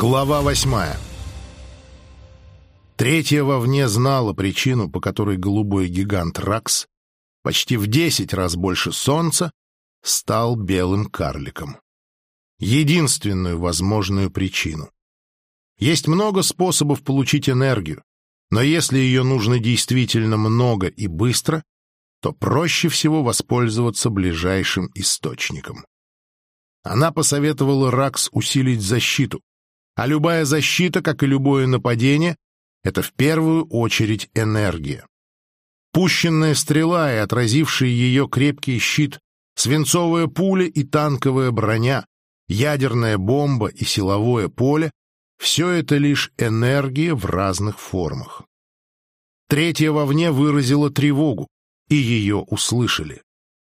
Глава восьмая. Третья вовне знала причину, по которой голубой гигант Ракс, почти в десять раз больше Солнца, стал белым карликом. Единственную возможную причину. Есть много способов получить энергию, но если ее нужно действительно много и быстро, то проще всего воспользоваться ближайшим источником. Она посоветовала Ракс усилить защиту, а любая защита, как и любое нападение, это в первую очередь энергия. Пущенная стрела и отразивший ее крепкий щит, свинцовая пуля и танковая броня, ядерная бомба и силовое поле — все это лишь энергия в разных формах. Третья вовне выразила тревогу, и ее услышали.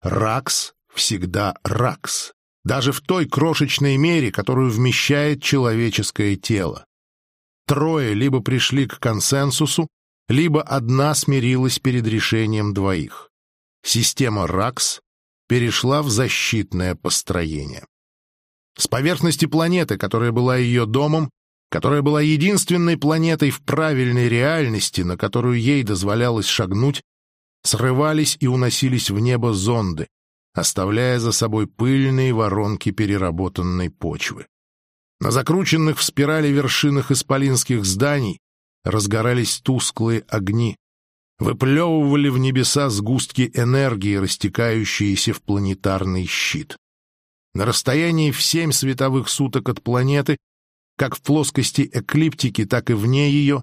Ракс всегда Ракс, даже в той крошечной мере, которую вмещает человеческое тело. Трое либо пришли к консенсусу, либо одна смирилась перед решением двоих. Система РАКС перешла в защитное построение. С поверхности планеты, которая была ее домом, которая была единственной планетой в правильной реальности, на которую ей дозволялось шагнуть, срывались и уносились в небо зонды, оставляя за собой пыльные воронки переработанной почвы. На закрученных в спирали вершинах исполинских зданий разгорались тусклые огни, выплевывали в небеса сгустки энергии, растекающиеся в планетарный щит. На расстоянии в семь световых суток от планеты, как в плоскости эклиптики, так и вне ее,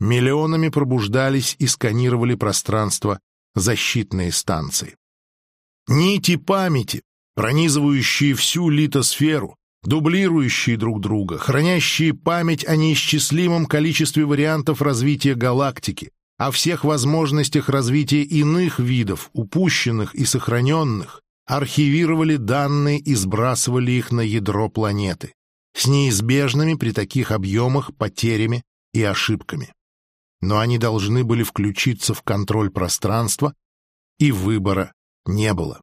миллионами пробуждались и сканировали пространство защитные станции. Нити памяти, пронизывающие всю литосферу, дублирующие друг друга, хранящие память о неисчислимом количестве вариантов развития галактики, о всех возможностях развития иных видов, упущенных и сохраненных, архивировали данные и сбрасывали их на ядро планеты, с неизбежными при таких объемах потерями и ошибками. Но они должны были включиться в контроль пространства, и выбора не было.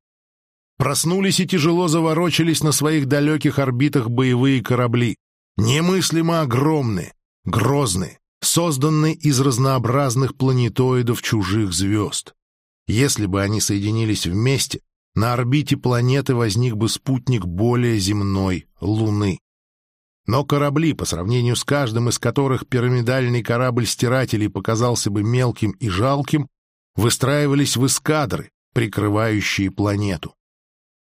Проснулись и тяжело заворочились на своих далеких орбитах боевые корабли, немыслимо огромные, грозные, созданные из разнообразных планетоидов чужих звезд. Если бы они соединились вместе, на орбите планеты возник бы спутник более земной Луны. Но корабли, по сравнению с каждым из которых пирамидальный корабль стирателей показался бы мелким и жалким, выстраивались в эскадры, прикрывающие планету.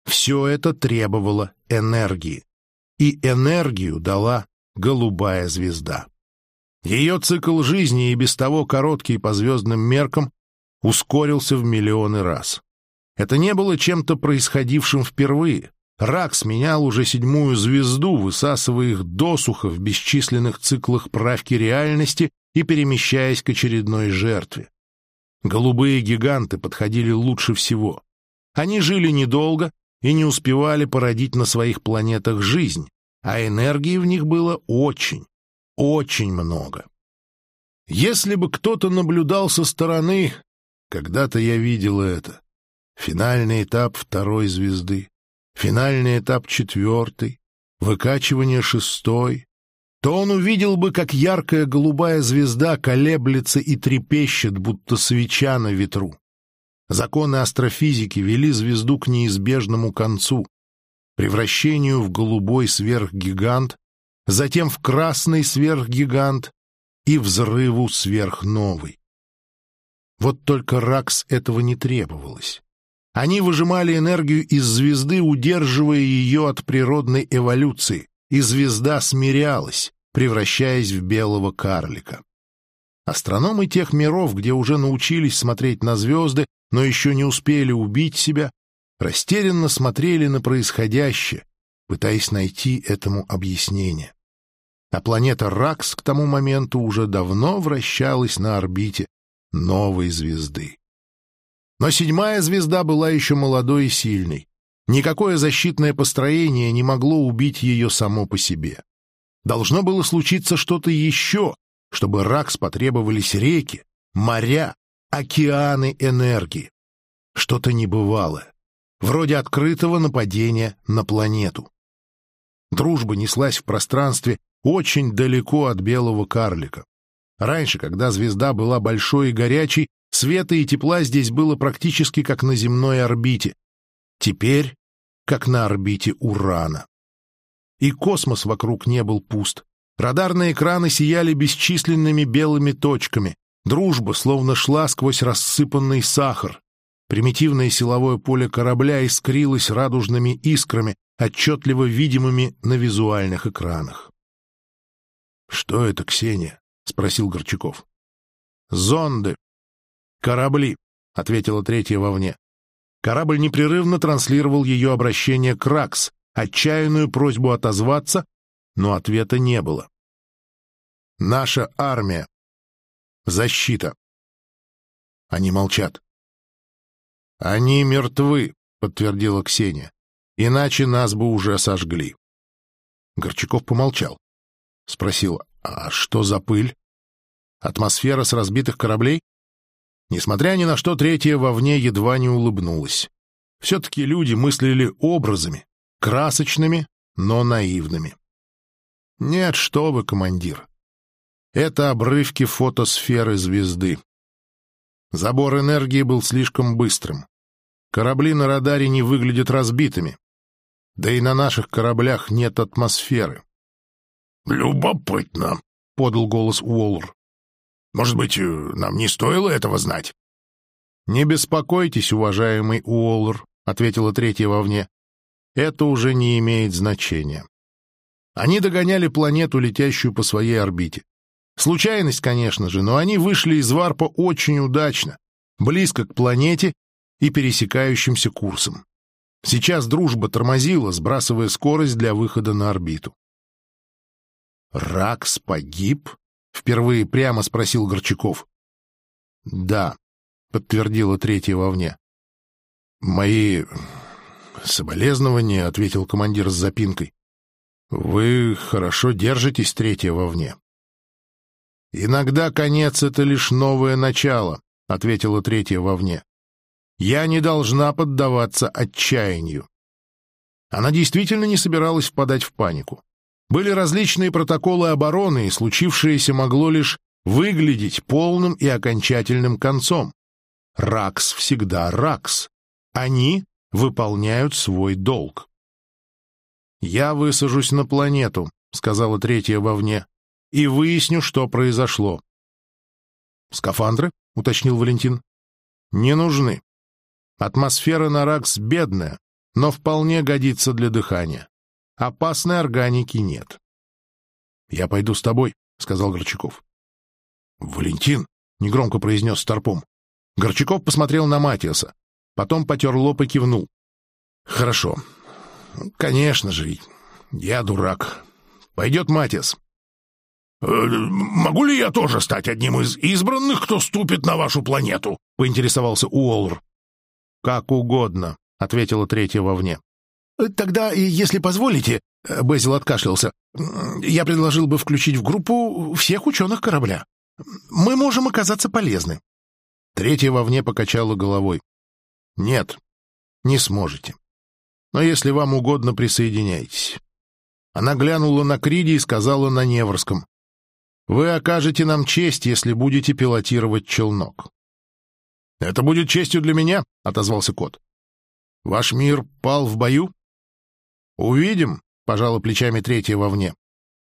Все это требовало энергии. И энергию дала голубая звезда. Ее цикл жизни и без того короткий по звездным меркам ускорился в миллионы раз. Это не было чем-то происходившим впервые. Рак сменял уже седьмую звезду, высасывая их досуха в бесчисленных циклах правки реальности и перемещаясь к очередной жертве. Голубые гиганты подходили лучше всего. Они жили недолго и не успевали породить на своих планетах жизнь, а энергии в них было очень, очень много. Если бы кто-то наблюдал со стороны, когда-то я видел это. Финальный этап второй звезды, финальный этап четвертой, выкачивание шестой, то он увидел бы, как яркая голубая звезда колеблется и трепещет, будто свеча на ветру. Законы астрофизики вели звезду к неизбежному концу, превращению в голубой сверхгигант, затем в красный сверхгигант и взрыву сверхновой. Вот только Ракс этого не требовалось. Они выжимали энергию из звезды, удерживая ее от природной эволюции, и звезда смирялась, превращаясь в белого карлика. Астрономы тех миров, где уже научились смотреть на звезды, но еще не успели убить себя, растерянно смотрели на происходящее, пытаясь найти этому объяснение. А планета Ракс к тому моменту уже давно вращалась на орбите новой звезды. Но седьмая звезда была еще молодой и сильной, Никакое защитное построение не могло убить ее само по себе. Должно было случиться что-то еще, чтобы Ракс потребовались реки, моря, океаны энергии. Что-то небывалое, вроде открытого нападения на планету. Дружба неслась в пространстве очень далеко от белого карлика. Раньше, когда звезда была большой и горячей, света и тепла здесь было практически как на земной орбите. Теперь как на орбите Урана. И космос вокруг не был пуст. Радарные экраны сияли бесчисленными белыми точками. Дружба словно шла сквозь рассыпанный сахар. Примитивное силовое поле корабля искрилось радужными искрами, отчетливо видимыми на визуальных экранах. «Что это, Ксения?» — спросил Горчаков. «Зонды. Корабли», — ответила третья вовне. Корабль непрерывно транслировал ее обращение к Ракс, отчаянную просьбу отозваться, но ответа не было. «Наша армия. Защита». Они молчат. «Они мертвы», — подтвердила Ксения. «Иначе нас бы уже сожгли». Горчаков помолчал. Спросил, «А что за пыль? Атмосфера с разбитых кораблей?» Несмотря ни на что, третья вовне едва не улыбнулась. Все-таки люди мыслили образами, красочными, но наивными. Нет, что вы, командир. Это обрывки фотосферы звезды. Забор энергии был слишком быстрым. Корабли на радаре не выглядят разбитыми. Да и на наших кораблях нет атмосферы. «Любопытно», — подал голос Уоллер. Может быть, э, нам не стоило этого знать? — Не беспокойтесь, уважаемый Уоллер, — ответила третья вовне. — Это уже не имеет значения. Они догоняли планету, летящую по своей орбите. Случайность, конечно же, но они вышли из варпа очень удачно, близко к планете и пересекающимся курсом. Сейчас дружба тормозила, сбрасывая скорость для выхода на орбиту. Ракс погиб? — впервые прямо спросил Горчаков. «Да», — подтвердила третья вовне. «Мои соболезнования», — ответил командир с запинкой. «Вы хорошо держитесь, третья вовне». «Иногда конец — это лишь новое начало», — ответила третья вовне. «Я не должна поддаваться отчаянию». Она действительно не собиралась впадать в панику. Были различные протоколы обороны, и случившееся могло лишь выглядеть полным и окончательным концом. Ракс всегда Ракс. Они выполняют свой долг. «Я высажусь на планету», — сказала третья вовне, — «и выясню, что произошло». «Скафандры?» — уточнил Валентин. «Не нужны. Атмосфера на Ракс бедная, но вполне годится для дыхания. Опасной органики нет. — Я пойду с тобой, — сказал Горчаков. — Валентин, — негромко произнес Старпом. Горчаков посмотрел на Матиаса, потом потер лоб и кивнул. — Хорошо. Конечно же, я дурак. Пойдет Матиас. «Э, «Могу ли я тоже стать одним из избранных, кто ступит на вашу планету?» — поинтересовался Уоллер. «Как угодно», — ответила третья вовне. «Тогда, если позволите...» — Безил откашлялся. «Я предложил бы включить в группу всех ученых корабля. Мы можем оказаться полезны». Третья вовне покачала головой. «Нет, не сможете. Но если вам угодно, присоединяйтесь». Она глянула на Криди и сказала на Неврском. «Вы окажете нам честь, если будете пилотировать челнок». «Это будет честью для меня», — отозвался кот. «Ваш мир пал в бою?» «Увидим», — пожала плечами третья вовне.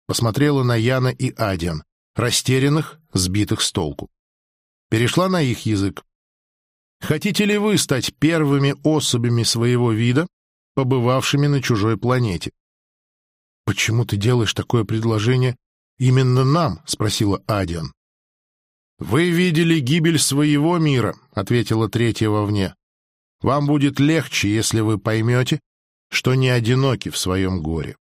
Посмотрела на Яна и Адиан, растерянных, сбитых с толку. Перешла на их язык. «Хотите ли вы стать первыми особями своего вида, побывавшими на чужой планете?» «Почему ты делаешь такое предложение именно нам?» — спросила Адиан. «Вы видели гибель своего мира», — ответила третья вовне. «Вам будет легче, если вы поймете, что не одиноки в своем горе.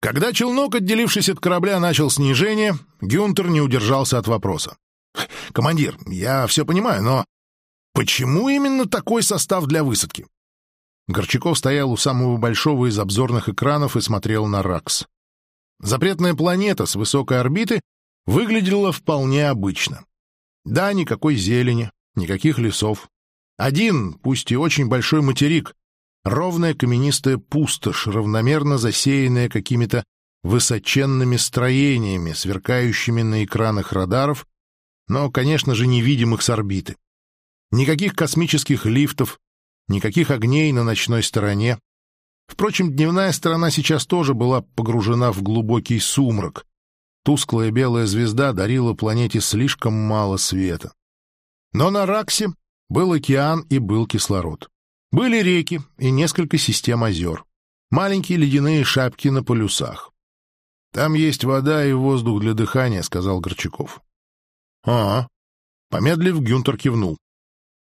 Когда челнок, отделившись от корабля, начал снижение, Гюнтер не удержался от вопроса. «Командир, я все понимаю, но почему именно такой состав для высадки?» Горчаков стоял у самого большого из обзорных экранов и смотрел на Ракс. Запретная планета с высокой орбиты выглядела вполне обычно. Да, никакой зелени, никаких лесов. Один, пусть и очень большой материк, Ровная каменистая пустошь, равномерно засеянная какими-то высоченными строениями, сверкающими на экранах радаров, но, конечно же, невидимых с орбиты. Никаких космических лифтов, никаких огней на ночной стороне. Впрочем, дневная сторона сейчас тоже была погружена в глубокий сумрак. Тусклая белая звезда дарила планете слишком мало света. Но на Раксе был океан и был кислород. Были реки и несколько систем озер. Маленькие ледяные шапки на полюсах. «Там есть вода и воздух для дыхания», — сказал Горчаков. «А, Помедлив, Гюнтер кивнул.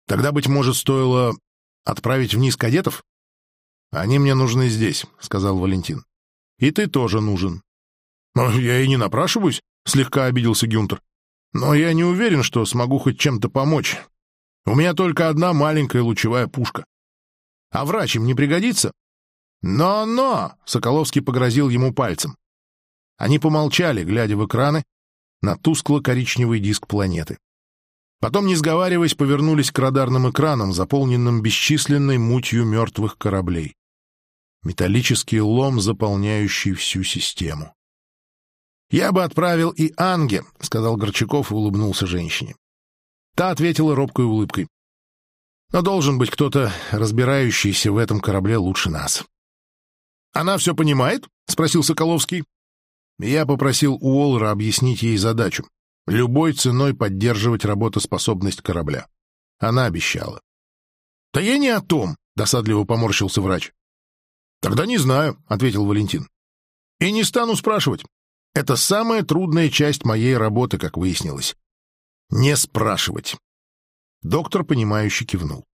«Тогда, быть может, стоило отправить вниз кадетов?» «Они мне нужны здесь», — сказал Валентин. «И ты тоже нужен». «Но я и не напрашиваюсь», — слегка обиделся Гюнтер. «Но я не уверен, что смогу хоть чем-то помочь. У меня только одна маленькая лучевая пушка. А врач им не пригодится?» «Но-но!» — Соколовский погрозил ему пальцем. Они помолчали, глядя в экраны, на тускло-коричневый диск планеты. Потом, не сговариваясь, повернулись к радарным экранам, заполненным бесчисленной мутью мертвых кораблей. Металлический лом, заполняющий всю систему. «Я бы отправил и Анге», — сказал Горчаков и улыбнулся женщине. Та ответила робкой улыбкой. «Но должен быть кто-то, разбирающийся в этом корабле лучше нас». «Она все понимает?» — спросил Соколовский. Я попросил Уоллера объяснить ей задачу любой ценой поддерживать работоспособность корабля. Она обещала. — Да я не о том, — досадливо поморщился врач. — Тогда не знаю, — ответил Валентин. — И не стану спрашивать. Это самая трудная часть моей работы, как выяснилось. Не спрашивать. Доктор, понимающе кивнул.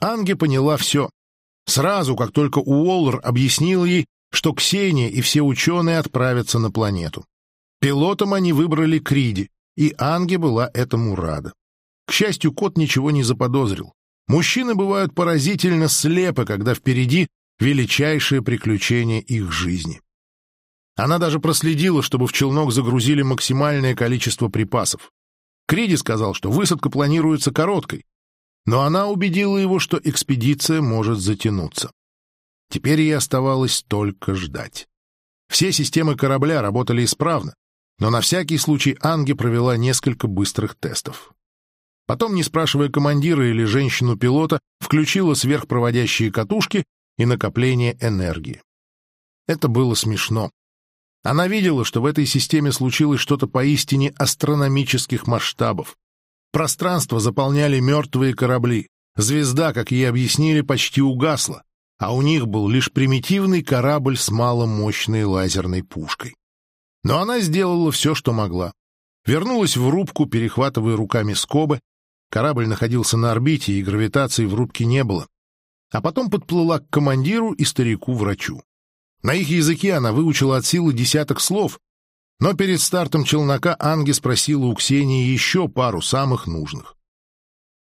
Анге поняла все. Сразу, как только Уоллер объяснил ей, что Ксения и все ученые отправятся на планету. Пилотом они выбрали Криди, и Анге была этому рада. К счастью, кот ничего не заподозрил. Мужчины бывают поразительно слепы, когда впереди величайшее приключение их жизни. Она даже проследила, чтобы в челнок загрузили максимальное количество припасов. Криди сказал, что высадка планируется короткой, но она убедила его, что экспедиция может затянуться. Теперь ей оставалось только ждать. Все системы корабля работали исправно, но на всякий случай Анги провела несколько быстрых тестов. Потом, не спрашивая командира или женщину-пилота, включила сверхпроводящие катушки и накопление энергии. Это было смешно. Она видела, что в этой системе случилось что-то поистине астрономических масштабов. Пространство заполняли мертвые корабли. Звезда, как ей объяснили, почти угасла, а у них был лишь примитивный корабль с маломощной лазерной пушкой. Но она сделала все, что могла. Вернулась в рубку, перехватывая руками скобы. Корабль находился на орбите, и гравитации в рубке не было. А потом подплыла к командиру и старику-врачу. На их языке она выучила от силы десяток слов, но перед стартом челнока Анги спросила у Ксении еще пару самых нужных.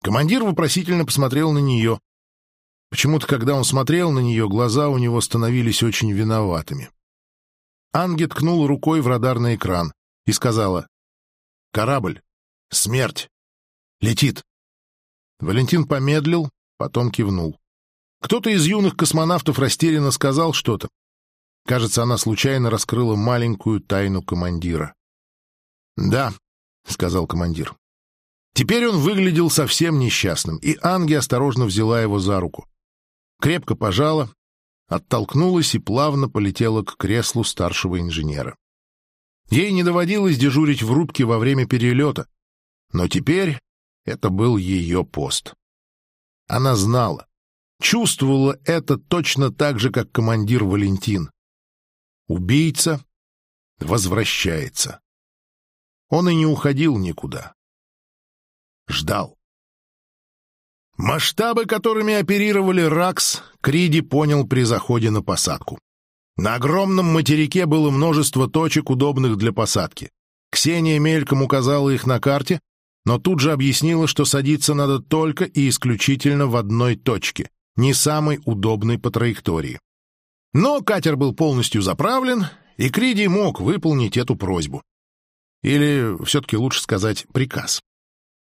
Командир вопросительно посмотрел на нее. Почему-то, когда он смотрел на нее, глаза у него становились очень виноватыми. Анги ткнула рукой в радарный экран и сказала «Корабль! Смерть! Летит!» Валентин помедлил, потом кивнул. Кто-то из юных космонавтов растерянно сказал что-то. Кажется, она случайно раскрыла маленькую тайну командира. «Да», — сказал командир. Теперь он выглядел совсем несчастным, и Анги осторожно взяла его за руку. Крепко пожала, оттолкнулась и плавно полетела к креслу старшего инженера. Ей не доводилось дежурить в рубке во время перелета, но теперь это был ее пост. Она знала, чувствовала это точно так же, как командир Валентин. Убийца возвращается. Он и не уходил никуда. Ждал. Масштабы, которыми оперировали РАКС, Криди понял при заходе на посадку. На огромном материке было множество точек, удобных для посадки. Ксения мельком указала их на карте, но тут же объяснила, что садиться надо только и исключительно в одной точке, не самой удобной по траектории. Но катер был полностью заправлен, и Криди мог выполнить эту просьбу. Или, все-таки лучше сказать, приказ.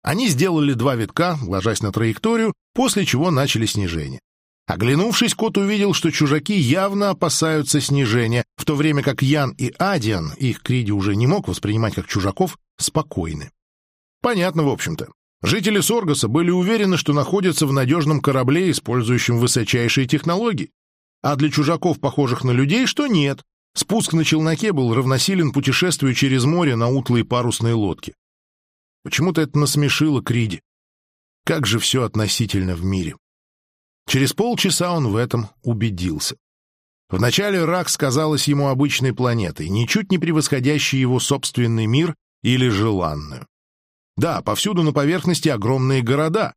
Они сделали два витка, ложась на траекторию, после чего начали снижение. Оглянувшись, кот увидел, что чужаки явно опасаются снижения, в то время как Ян и Адиан, их Криди уже не мог воспринимать как чужаков, спокойны. Понятно, в общем-то. Жители Соргаса были уверены, что находятся в надежном корабле, использующем высочайшие технологии. А для чужаков, похожих на людей, что нет. Спуск на челноке был равносилен путешествию через море на утлой парусной лодке. Почему-то это насмешило Криди. Как же все относительно в мире. Через полчаса он в этом убедился. Вначале Ракс казалась ему обычной планетой, ничуть не превосходящей его собственный мир или желанную. Да, повсюду на поверхности огромные города.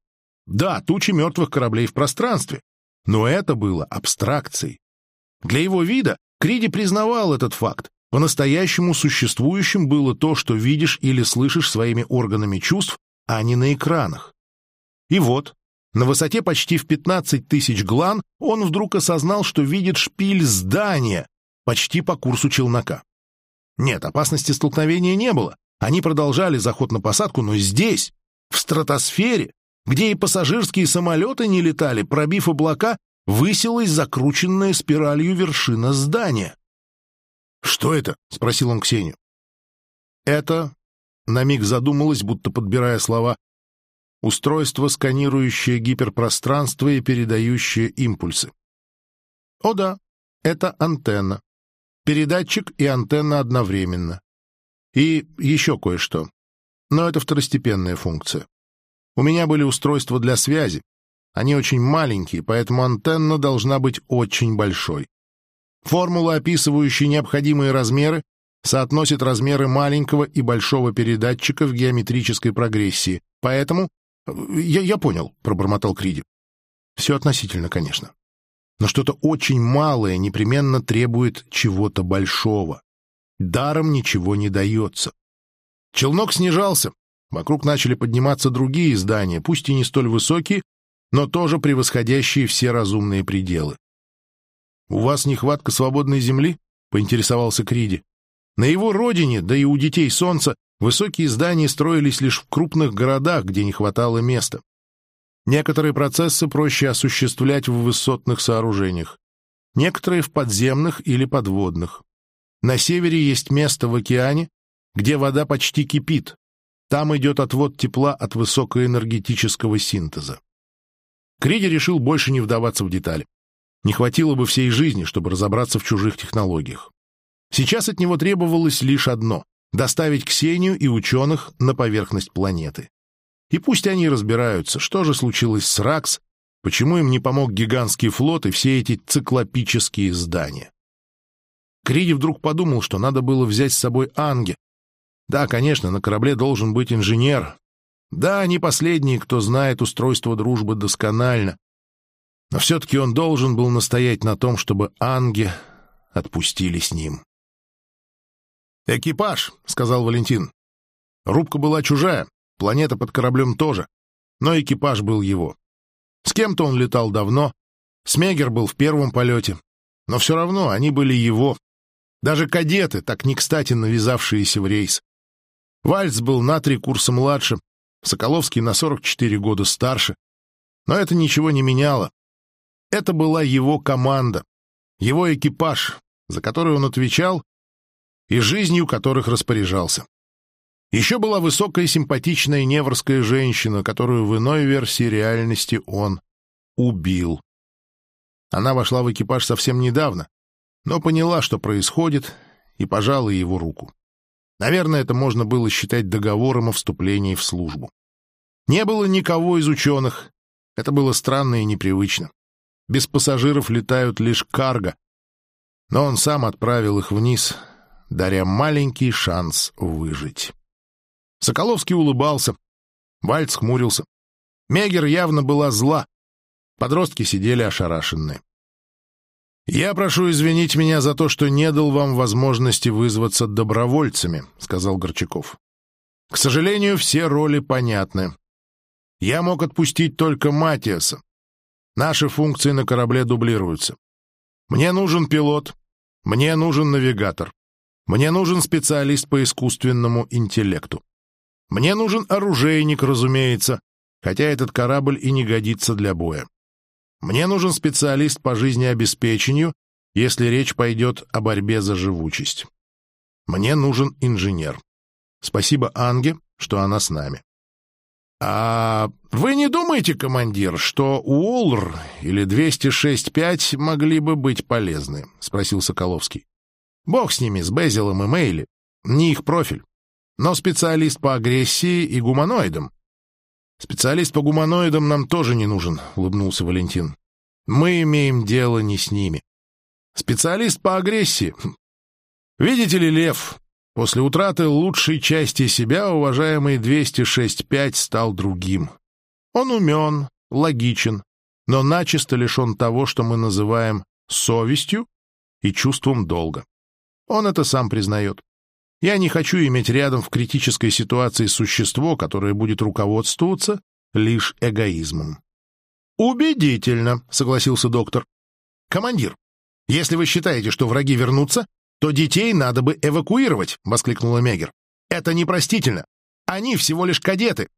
Да, тучи мертвых кораблей в пространстве. Но это было абстракцией. Для его вида Криди признавал этот факт. По-настоящему существующим было то, что видишь или слышишь своими органами чувств, а не на экранах. И вот, на высоте почти в 15 тысяч глан он вдруг осознал, что видит шпиль здания почти по курсу челнока. Нет, опасности столкновения не было. Они продолжали заход на посадку, но здесь, в стратосфере, где и пассажирские самолеты не летали, пробив облака, высилась закрученная спиралью вершина здания. «Что это?» — спросил он Ксению. «Это...» — на миг задумалась, будто подбирая слова устройство, сканирующее гиперпространство и передающее импульсы. О да, это антенна. Передатчик и антенна одновременно. И еще кое-что. Но это второстепенная функция. У меня были устройства для связи. Они очень маленькие, поэтому антенна должна быть очень большой. Формула, описывающая необходимые размеры, соотносит размеры маленького и большого передатчика в геометрической прогрессии, поэтому «Я, я понял», — пробормотал Криди. «Все относительно, конечно. Но что-то очень малое непременно требует чего-то большого. Даром ничего не дается». Челнок снижался. Вокруг начали подниматься другие здания, пусть и не столь высокие, но тоже превосходящие все разумные пределы. «У вас нехватка свободной земли?» — поинтересовался Криди. На его родине, да и у детей Солнца, Высокие здания строились лишь в крупных городах, где не хватало места. Некоторые процессы проще осуществлять в высотных сооружениях, некоторые в подземных или подводных. На севере есть место в океане, где вода почти кипит. Там идет отвод тепла от высокоэнергетического синтеза. Криди решил больше не вдаваться в детали. Не хватило бы всей жизни, чтобы разобраться в чужих технологиях. Сейчас от него требовалось лишь одно доставить Ксению и ученых на поверхность планеты. И пусть они разбираются, что же случилось с Ракс, почему им не помог гигантский флот и все эти циклопические здания. Криди вдруг подумал, что надо было взять с собой Анге. Да, конечно, на корабле должен быть инженер. Да, не последний, кто знает устройство дружбы досконально. Но все-таки он должен был настоять на том, чтобы Анге отпустили с ним. «Экипаж», — сказал Валентин. Рубка была чужая, планета под кораблем тоже, но экипаж был его. С кем-то он летал давно, Смегер был в первом полете, но все равно они были его. Даже кадеты, так не кстати навязавшиеся в рейс. Вальц был на три курса младше, Соколовский на 44 года старше. Но это ничего не меняло. Это была его команда, его экипаж, за который он отвечал и жизнью которых распоряжался. Еще была высокая симпатичная неврская женщина, которую в иной версии реальности он убил. Она вошла в экипаж совсем недавно, но поняла, что происходит, и пожала его руку. Наверное, это можно было считать договором о вступлении в службу. Не было никого из ученых. Это было странно и непривычно. Без пассажиров летают лишь карго. Но он сам отправил их вниз, даря маленький шанс выжить. Соколовский улыбался. Вальц хмурился. Мегер явно была зла. Подростки сидели ошарашенные. «Я прошу извинить меня за то, что не дал вам возможности вызваться добровольцами», — сказал Горчаков. «К сожалению, все роли понятны. Я мог отпустить только Матиаса. Наши функции на корабле дублируются. Мне нужен пилот, мне нужен навигатор. Мне нужен специалист по искусственному интеллекту. Мне нужен оружейник, разумеется, хотя этот корабль и не годится для боя. Мне нужен специалист по жизнеобеспечению, если речь пойдет о борьбе за живучесть. Мне нужен инженер. Спасибо Анге, что она с нами. «А вы не думаете, командир, что Уолр или 206-5 могли бы быть полезны?» — спросил Соколовский. «Бог с ними, с Безилом и Мейли. Не их профиль. Но специалист по агрессии и гуманоидам». «Специалист по гуманоидам нам тоже не нужен», — улыбнулся Валентин. «Мы имеем дело не с ними. Специалист по агрессии. Видите ли, Лев, После утраты лучшей части себя уважаемый 206.5 стал другим. Он умен, логичен, но начисто лишен того, что мы называем совестью и чувством долга. Он это сам признает. Я не хочу иметь рядом в критической ситуации существо, которое будет руководствоваться лишь эгоизмом. «Убедительно», — согласился доктор. «Командир, если вы считаете, что враги вернутся, то детей надо бы эвакуировать», — воскликнула Мегер. «Это непростительно. Они всего лишь кадеты».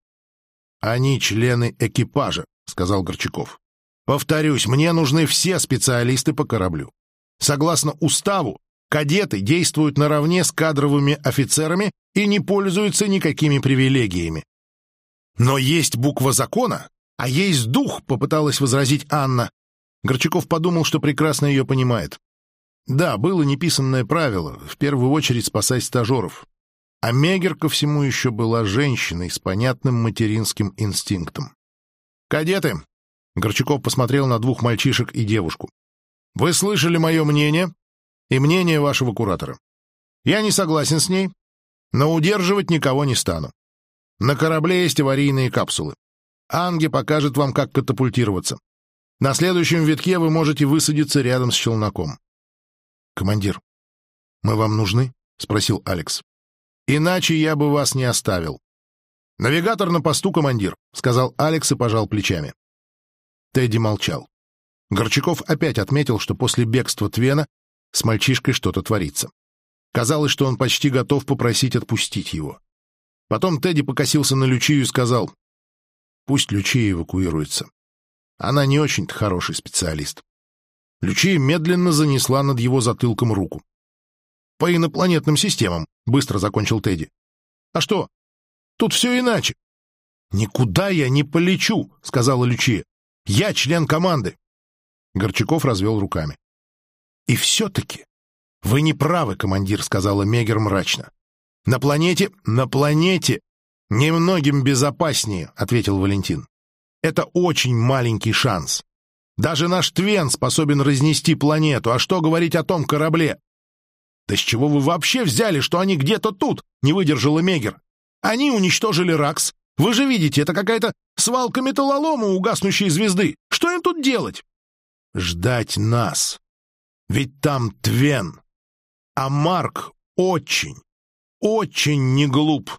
«Они члены экипажа», — сказал Горчаков. «Повторюсь, мне нужны все специалисты по кораблю. Согласно уставу, кадеты действуют наравне с кадровыми офицерами и не пользуются никакими привилегиями». «Но есть буква закона, а есть дух», — попыталась возразить Анна. Горчаков подумал, что прекрасно ее понимает. Да, было неписанное правило — в первую очередь спасать стажеров. А Мегер ко всему еще была женщиной с понятным материнским инстинктом. «Кадеты!» — Горчаков посмотрел на двух мальчишек и девушку. «Вы слышали мое мнение и мнение вашего куратора. Я не согласен с ней, но удерживать никого не стану. На корабле есть аварийные капсулы. Анги покажет вам, как катапультироваться. На следующем витке вы можете высадиться рядом с челноком. «Командир, мы вам нужны?» — спросил Алекс. «Иначе я бы вас не оставил». «Навигатор на посту, командир», — сказал Алекс и пожал плечами. Тедди молчал. Горчаков опять отметил, что после бегства Твена с мальчишкой что-то творится. Казалось, что он почти готов попросить отпустить его. Потом Тедди покосился на Лючию и сказал, «Пусть Лючия эвакуируется. Она не очень-то хороший специалист». Лючия медленно занесла над его затылком руку. «По инопланетным системам», — быстро закончил Тедди. «А что? Тут все иначе». «Никуда я не полечу», — сказала Лючия. «Я член команды». Горчаков развел руками. «И все-таки вы не правы, командир», — сказала Мегер мрачно. «На планете... На планете немногим безопаснее», — ответил Валентин. «Это очень маленький шанс. Даже наш Твен способен разнести планету, а что говорить о том корабле? Да с чего вы вообще взяли, что они где-то тут? Не выдержала Мегер. Они уничтожили Ракс. Вы же видите, это какая-то свалка металлолома у гаснущей звезды. Что им тут делать? Ждать нас. Ведь там Твен. А Марк очень, очень не глуп.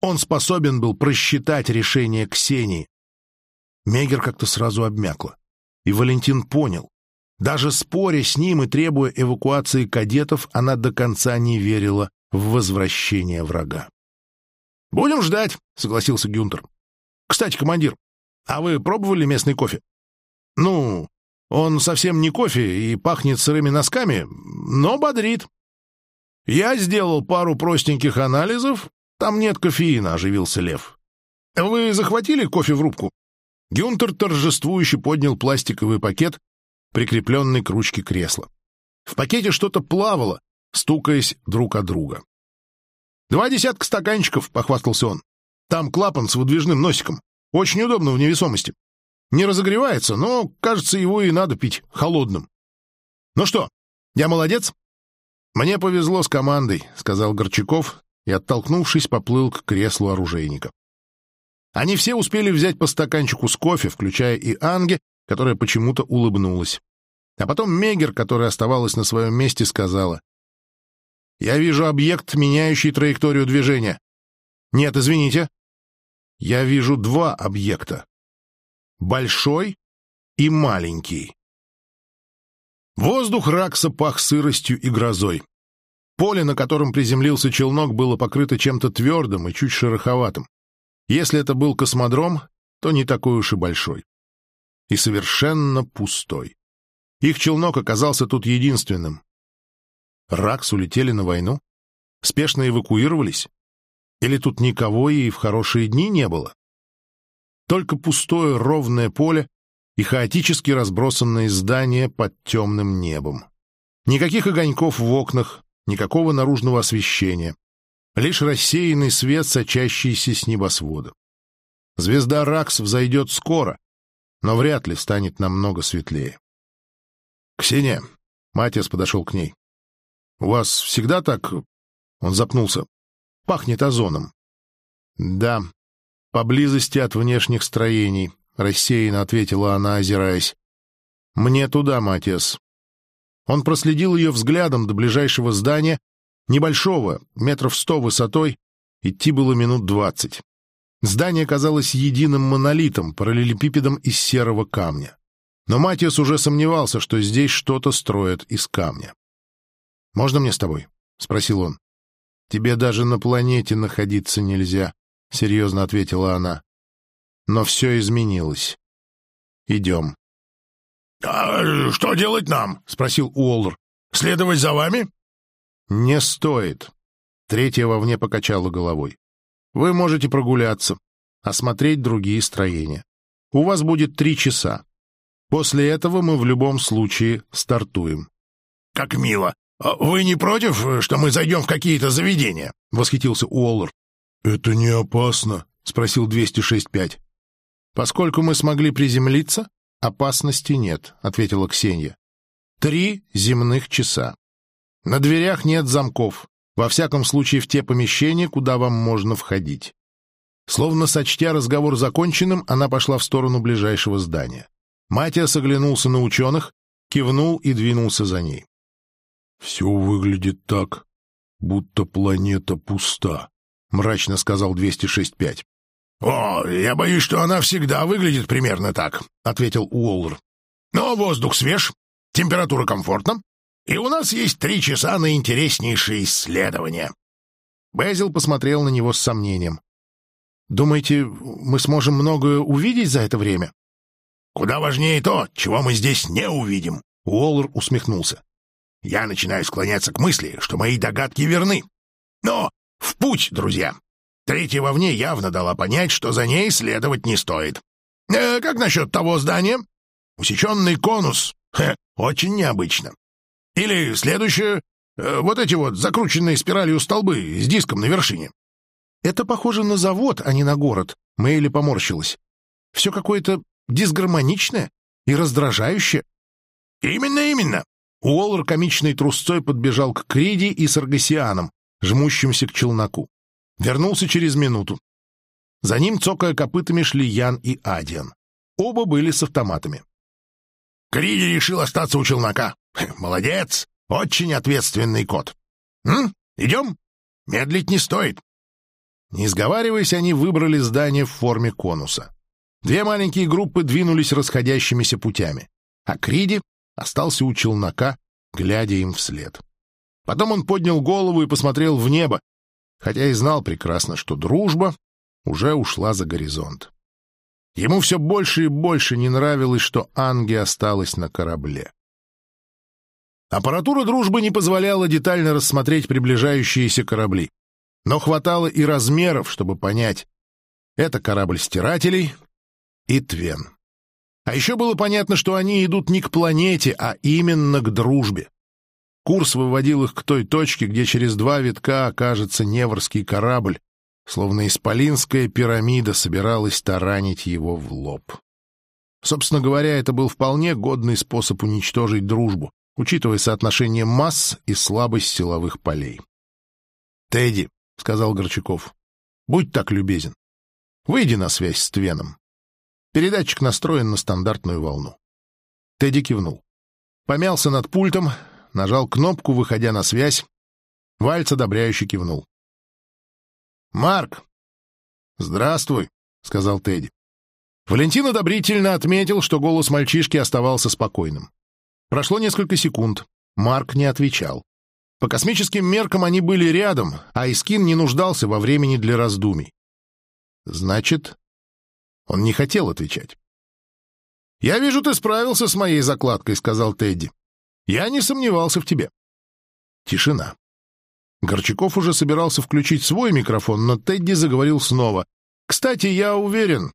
Он способен был просчитать решение Ксении. Мегер как-то сразу обмякла. И Валентин понял. Даже споря с ним и требуя эвакуации кадетов, она до конца не верила в возвращение врага. «Будем ждать», — согласился Гюнтер. «Кстати, командир, а вы пробовали местный кофе?» «Ну, он совсем не кофе и пахнет сырыми носками, но бодрит». «Я сделал пару простеньких анализов, там нет кофеина», — оживился Лев. «Вы захватили кофе в рубку?» Гюнтер торжествующе поднял пластиковый пакет, прикрепленный к ручке кресла. В пакете что-то плавало, стукаясь друг о друга. «Два десятка стаканчиков», — похвастался он. «Там клапан с выдвижным носиком. Очень удобно в невесомости. Не разогревается, но, кажется, его и надо пить холодным». «Ну что, я молодец?» «Мне повезло с командой», — сказал Горчаков и, оттолкнувшись, поплыл к креслу оружейника. Они все успели взять по стаканчику с кофе, включая и Анге, которая почему-то улыбнулась. А потом Мегер, которая оставалась на своем месте, сказала. «Я вижу объект, меняющий траекторию движения». «Нет, извините. Я вижу два объекта. Большой и маленький». Воздух Ракса пах сыростью и грозой. Поле, на котором приземлился челнок, было покрыто чем-то твердым и чуть шероховатым. Если это был космодром, то не такой уж и большой. и совершенно пустой. Их челнок оказался тут единственным. Ракс улетели на войну? Спешно эвакуировались? Или тут никого и в хорошие дни не было? Только пустое ровное поле и хаотически разбросанные здания под темным небом. Никаких огоньков в окнах, никакого наружного освещения. Лишь рассеянный свет, сочащийся с небосвода. Звезда Ракс взойдет скоро, но вряд ли станет намного светлее. «Ксения!» — Матиас подошел к ней. «У вас всегда так...» — он запнулся. «Пахнет озоном». «Да, поблизости от внешних строений», — рассеянно ответила она, озираясь. «Мне туда, Матиас». Он проследил ее взглядом до ближайшего здания, небольшого, метров сто высотой, идти было минут двадцать. Здание казалось единым монолитом, параллелепипедом из серого камня. Но Матиас уже сомневался, что здесь что-то строят из камня. «Можно мне с тобой?» — спросил он. «Тебе даже на планете находиться нельзя», — серьезно ответила она. «Но все изменилось. Идем». «А что делать нам?» — спросил Уоллер. «Следовать за вами?» «Не стоит», — третья вовне покачала головой. «Вы можете прогуляться, осмотреть другие строения. У вас будет три часа. После этого мы в любом случае стартуем». «Как мило! А вы не против, что мы зайдем в какие-то заведения?» — восхитился Уоллер. «Это не опасно?» — спросил 206-5. «Поскольку мы смогли приземлиться, опасности нет», — ответила Ксения. «Три земных часа. На дверях нет замков, во всяком случае в те помещения, куда вам можно входить». Словно сочтя разговор законченным, она пошла в сторону ближайшего здания. Матиас оглянулся на ученых, кивнул и двинулся за ней. — Все выглядит так, будто планета пуста, — мрачно сказал 206-5. — О, я боюсь, что она всегда выглядит примерно так, — ответил Уоллер. — Но воздух свеж, температура комфортна, и у нас есть три часа на интереснейшие исследования. Безил посмотрел на него с сомнением. «Думаете, мы сможем многое увидеть за это время?» Куда важнее то, чего мы здесь не увидим. Уоллер усмехнулся. Я начинаю склоняться к мысли, что мои догадки верны. Но в путь, друзья. Третья вовне явно дала понять, что за ней следовать не стоит. Э, как насчет того здания? Усеченный конус. Хе, очень необычно. Или следующее, э, вот эти вот закрученные спиралью столбы с диском на вершине. Это похоже на завод, а не на город. Мэйли поморщилась. Все какое-то дисгармоничное и раздражающее. «Именно, именно!» Уоллер комичной трусцой подбежал к Криди и Саргасианам, жмущимся к челноку. Вернулся через минуту. За ним, цокая копытами, шли Ян и Адиан. Оба были с автоматами. «Криди решил остаться у челнока. Молодец! Очень ответственный кот. М? Идем? Медлить не стоит». Не сговариваясь, они выбрали здание в форме конуса. Две маленькие группы двинулись расходящимися путями, а Криди остался у челнока, глядя им вслед. Потом он поднял голову и посмотрел в небо, хотя и знал прекрасно, что дружба уже ушла за горизонт. Ему все больше и больше не нравилось, что Анги осталась на корабле. Аппаратура дружбы не позволяла детально рассмотреть приближающиеся корабли, но хватало и размеров, чтобы понять, это корабль стирателей и Твен. А еще было понятно, что они идут не к планете, а именно к дружбе. Курс выводил их к той точке, где через два витка окажется Неврский корабль, словно исполинская пирамида собиралась таранить его в лоб. Собственно говоря, это был вполне годный способ уничтожить дружбу, учитывая соотношение масс и слабость силовых полей. «Тедди», — сказал Горчаков, — «будь так любезен, выйди на связь с Твеном». Передатчик настроен на стандартную волну. Тедди кивнул. Помялся над пультом, нажал кнопку, выходя на связь. Вальц одобряюще кивнул. «Марк!» «Здравствуй», — сказал Тедди. Валентин одобрительно отметил, что голос мальчишки оставался спокойным. Прошло несколько секунд. Марк не отвечал. По космическим меркам они были рядом, а Искин не нуждался во времени для раздумий. Значит, он не хотел отвечать. «Я вижу, ты справился с моей закладкой», — сказал Тедди. «Я не сомневался в тебе». Тишина. Горчаков уже собирался включить свой микрофон, но Тедди заговорил снова. «Кстати, я уверен,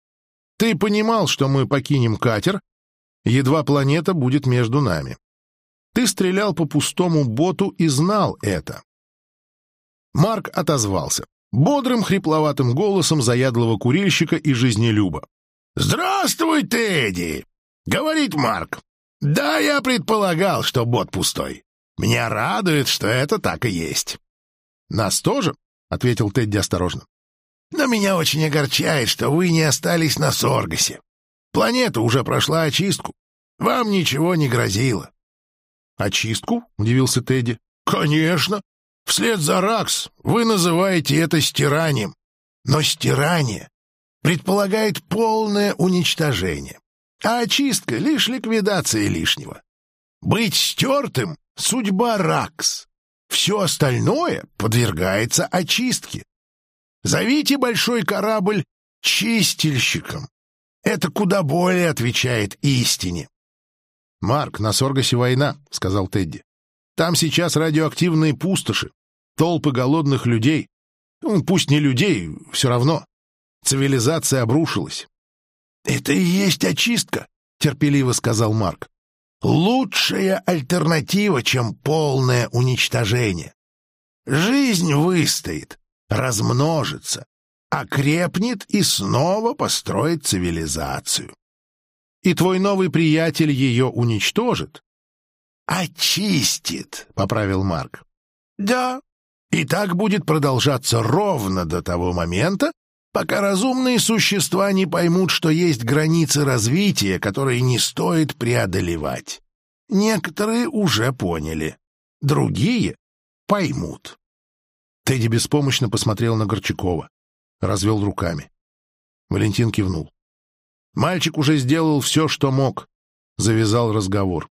ты понимал, что мы покинем катер, едва планета будет между нами. Ты стрелял по пустому боту и знал это». Марк отозвался бодрым хрипловатым голосом заядлого курильщика и жизнелюба. «Здравствуй, Тедди!» — говорит Марк. «Да, я предполагал, что бот пустой. Меня радует, что это так и есть». «Нас тоже?» — ответил Тедди осторожно. «Но меня очень огорчает, что вы не остались на Соргасе. Планета уже прошла очистку. Вам ничего не грозило». «Очистку?» — удивился Тедди. «Конечно. Вслед за Ракс вы называете это стиранием. Но стирание предполагает полное уничтожение, а очистка — лишь ликвидация лишнего. Быть стертым — судьба Ракс. Все остальное подвергается очистке. Зовите большой корабль чистильщиком. Это куда более отвечает истине. «Марк, на Соргасе война», — сказал Тедди. Там сейчас радиоактивные пустоши, толпы голодных людей. Ну, пусть не людей, все равно. Цивилизация обрушилась. — Это и есть очистка, — терпеливо сказал Марк. — Лучшая альтернатива, чем полное уничтожение. Жизнь выстоит, размножится, окрепнет и снова построит цивилизацию. И твой новый приятель ее уничтожит, «Очистит», — поправил Марк. «Да, и так будет продолжаться ровно до того момента, пока разумные существа не поймут, что есть границы развития, которые не стоит преодолевать. Некоторые уже поняли, другие поймут». Тедди беспомощно посмотрел на Горчакова, развел руками. Валентин кивнул. Мальчик уже сделал все, что мог, завязал разговор.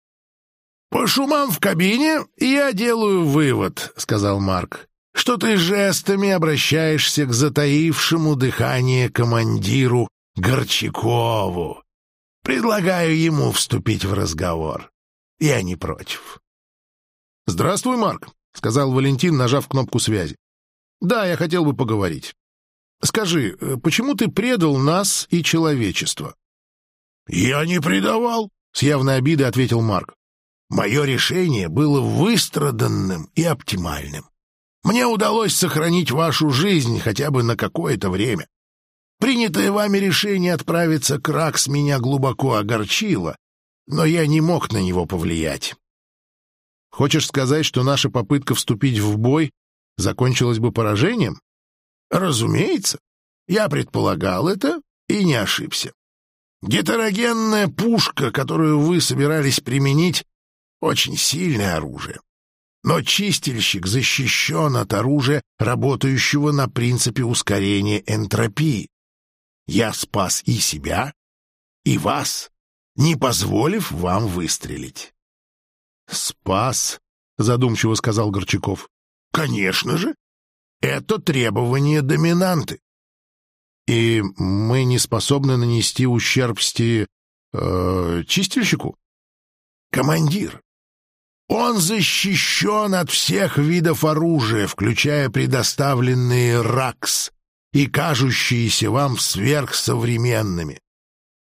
«По шумам в кабине я делаю вывод», — сказал Марк, «что ты жестами обращаешься к затаившему дыхание командиру Горчакову. Предлагаю ему вступить в разговор. Я не против». «Здравствуй, Марк», — сказал Валентин, нажав кнопку связи. «Да, я хотел бы поговорить. Скажи, э, почему ты предал нас и человечество?» «Я не предавал», — с явной обидой ответил Марк. Мое решение было выстраданным и оптимальным. Мне удалось сохранить вашу жизнь хотя бы на какое-то время. Принятое вами решение отправиться к Ракс меня глубоко огорчило, но я не мог на него повлиять. Хочешь сказать, что наша попытка вступить в бой закончилась бы поражением? Разумеется. Я предполагал это и не ошибся. Гетерогенная пушка, которую вы собирались применить, очень сильное оружие. Но чистильщик защищен от оружия, работающего на принципе ускорения энтропии. Я спас и себя, и вас, не позволив вам выстрелить. — Спас, — задумчиво сказал Горчаков. — Конечно же. Это требование доминанты. — И мы не способны нанести ущерб сти... Э, чистильщику? — Командир, он защищен от всех видов оружия, включая предоставленные РАКС и кажущиеся вам сверхсовременными.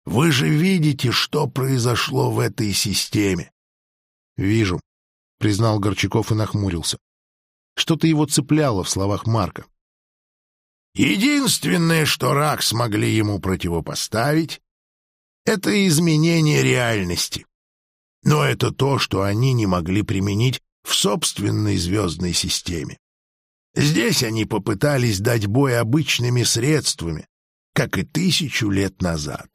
Вы же видите, что произошло в этой системе. — Вижу, — признал Горчаков и нахмурился. Что-то его цепляло в словах Марка. Единственное, что РАК смогли ему противопоставить, — это изменение реальности. Но это то, что они не могли применить в собственной звездной системе. Здесь они попытались дать бой обычными средствами, как и тысячу лет назад.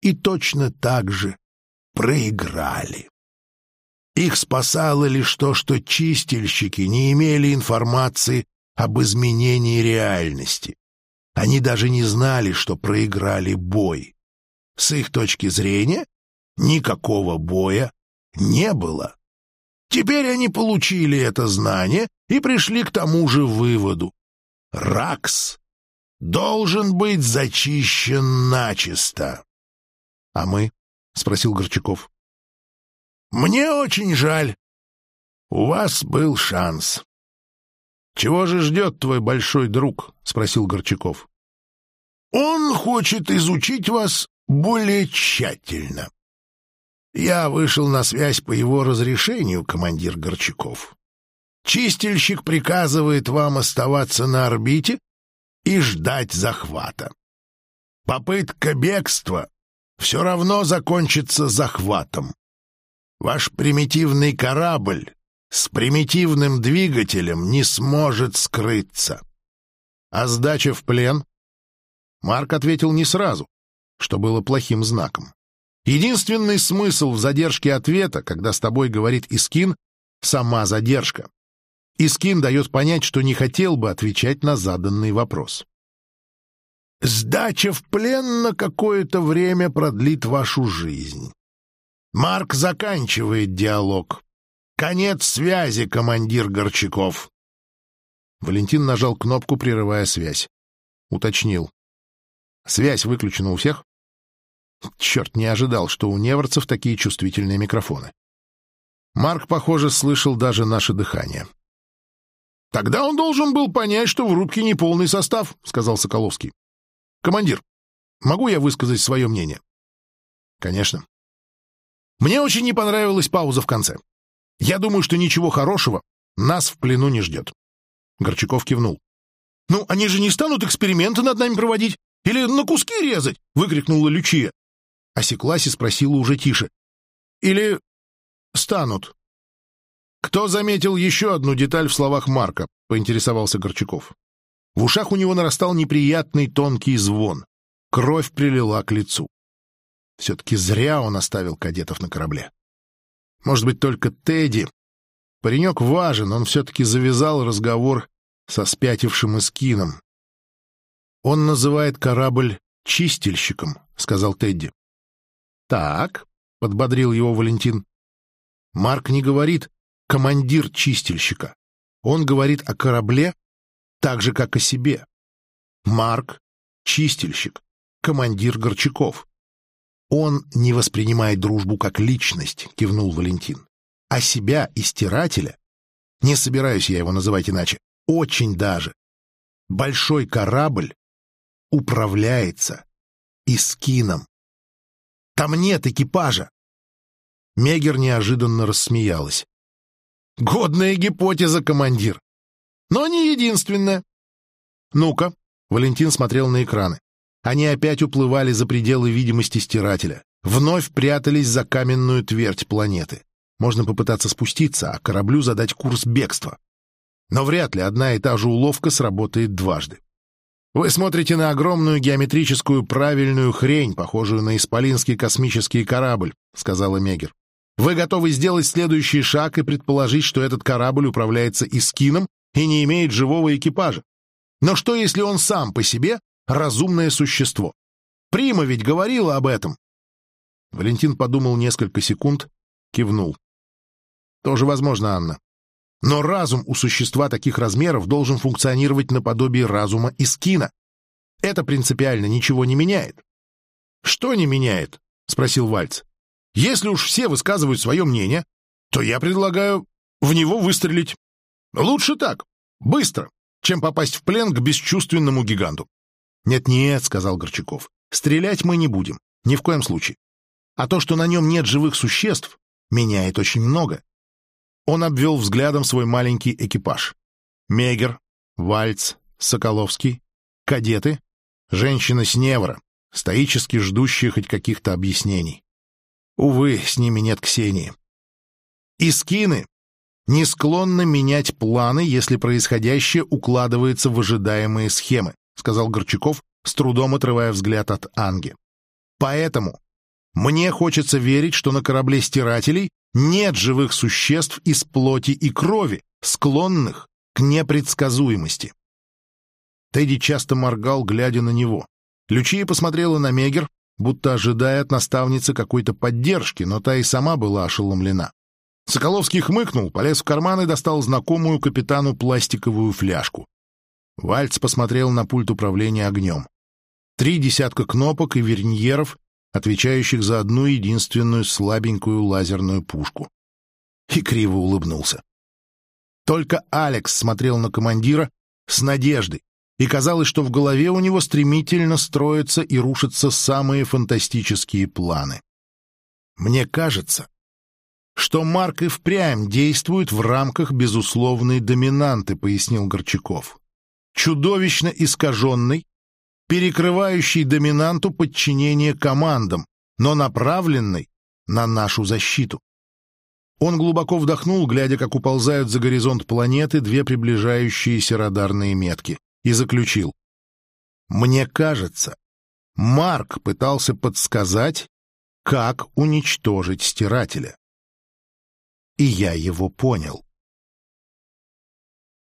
И точно так же проиграли. Их спасало лишь то, что чистильщики не имели информации об изменении реальности. Они даже не знали, что проиграли бой. С их точки зрения, Никакого боя не было. Теперь они получили это знание и пришли к тому же выводу. Ракс должен быть зачищен начисто. — А мы? — спросил Горчаков. Мне очень жаль. У вас был шанс. Чего же ждет твой большой друг? спросил Горчаков. Он хочет изучить вас более тщательно. Я вышел на связь по его разрешению, командир Горчаков. Чистильщик приказывает вам оставаться на орбите и ждать захвата. Попытка бегства все равно закончится захватом. Ваш примитивный корабль с примитивным двигателем не сможет скрыться. А сдача в плен? Марк ответил не сразу, что было плохим знаком. Единственный смысл в задержке ответа, когда с тобой говорит Искин, сама задержка. Искин дает понять, что не хотел бы отвечать на заданный вопрос. «Сдача в плен на какое-то время продлит вашу жизнь. Марк заканчивает диалог. Конец связи, командир Горчаков». Валентин нажал кнопку, прерывая связь. Уточнил. «Связь выключена у всех?» Черт, не ожидал, что у неворцев такие чувствительные микрофоны. Марк, похоже, слышал даже наше дыхание. «Тогда он должен был понять, что в рубке не полный состав», — сказал Соколовский. «Командир, могу я высказать свое мнение?» «Конечно». «Мне очень не понравилась пауза в конце. Я думаю, что ничего хорошего нас в плену не ждет». Горчаков кивнул. «Ну, они же не станут эксперименты над нами проводить или на куски резать!» — выкрикнула Лючия. Осеклась и спросила уже тише. «Или станут?» «Кто заметил еще одну деталь в словах Марка?» — поинтересовался Горчаков. В ушах у него нарастал неприятный тонкий звон. Кровь прилила к лицу. Все-таки зря он оставил кадетов на корабле. Может быть, только Тедди. Паренек важен, он все-таки завязал разговор со спятившим эскином. «Он называет корабль чистильщиком», — сказал Тедди. «Так», — подбодрил его Валентин. «Марк не говорит «командир чистильщика». Он говорит о корабле так же, как о себе. Марк — чистильщик, командир Горчаков. Он не воспринимает дружбу как личность, кивнул Валентин. А себя и стирателя, не собираюсь я его называть иначе, очень даже. Большой корабль управляется Искином. Там нет экипажа. Мегер неожиданно рассмеялась. Годная гипотеза, командир. Но не единственная. Ну-ка, Валентин смотрел на экраны. Они опять уплывали за пределы видимости стирателя. Вновь прятались за каменную твердь планеты. Можно попытаться спуститься, а кораблю задать курс бегства. Но вряд ли одна и та же уловка сработает дважды. Вы смотрите на огромную геометрическую правильную хрень, похожую на исполинский космический корабль, — сказала Мегер. Вы готовы сделать следующий шаг и предположить, что этот корабль управляется Искином и не имеет живого экипажа. Но что, если он сам по себе разумное существо? Прима ведь говорила об этом. Валентин подумал несколько секунд, кивнул. Тоже возможно, Анна. Но разум у существа таких размеров должен функционировать наподобие разума Искина. Это принципиально ничего не меняет. «Что не меняет?» — спросил Вальц. «Если уж все высказывают свое мнение, то я предлагаю в него выстрелить. Лучше так, быстро, чем попасть в плен к бесчувственному гиганту». «Нет-нет», — сказал Горчаков, — «стрелять мы не будем, ни в коем случае. А то, что на нем нет живых существ, меняет очень много. Он обвел взглядом свой маленький экипаж. Мегер, Вальц, Соколовский, кадеты, женщина с Невра, стоически ждущие хоть каких-то объяснений. Увы, с ними нет Ксении. И скины не склонны менять планы, если происходящее укладывается в ожидаемые схемы, сказал Горчаков, с трудом отрывая взгляд от Анги. Поэтому мне хочется верить, что на корабле стирателей нет живых существ из плоти и крови, склонных к непредсказуемости. Тедди часто моргал, глядя на него. Лючия посмотрела на Мегер, будто ожидая от наставницы какой-то поддержки, но та и сама была ошеломлена. Соколовский хмыкнул, полез в карман и достал знакомую капитану пластиковую фляжку. Вальц посмотрел на пульт управления огнем. Три десятка кнопок и верньеров отвечающих за одну единственную слабенькую лазерную пушку. И криво улыбнулся. Только Алекс смотрел на командира с надеждой, и казалось, что в голове у него стремительно строятся и рушатся самые фантастические планы. Мне кажется, что Марк и впрямь действует в рамках безусловной доминанты, пояснил Горчаков. Чудовищно искаженный, перекрывающий доминанту подчинение командам, но направленный на нашу защиту. Он глубоко вдохнул, глядя, как уползают за горизонт планеты две приближающиеся радарные метки, и заключил. «Мне кажется, Марк пытался подсказать, как уничтожить стирателя. И я его понял.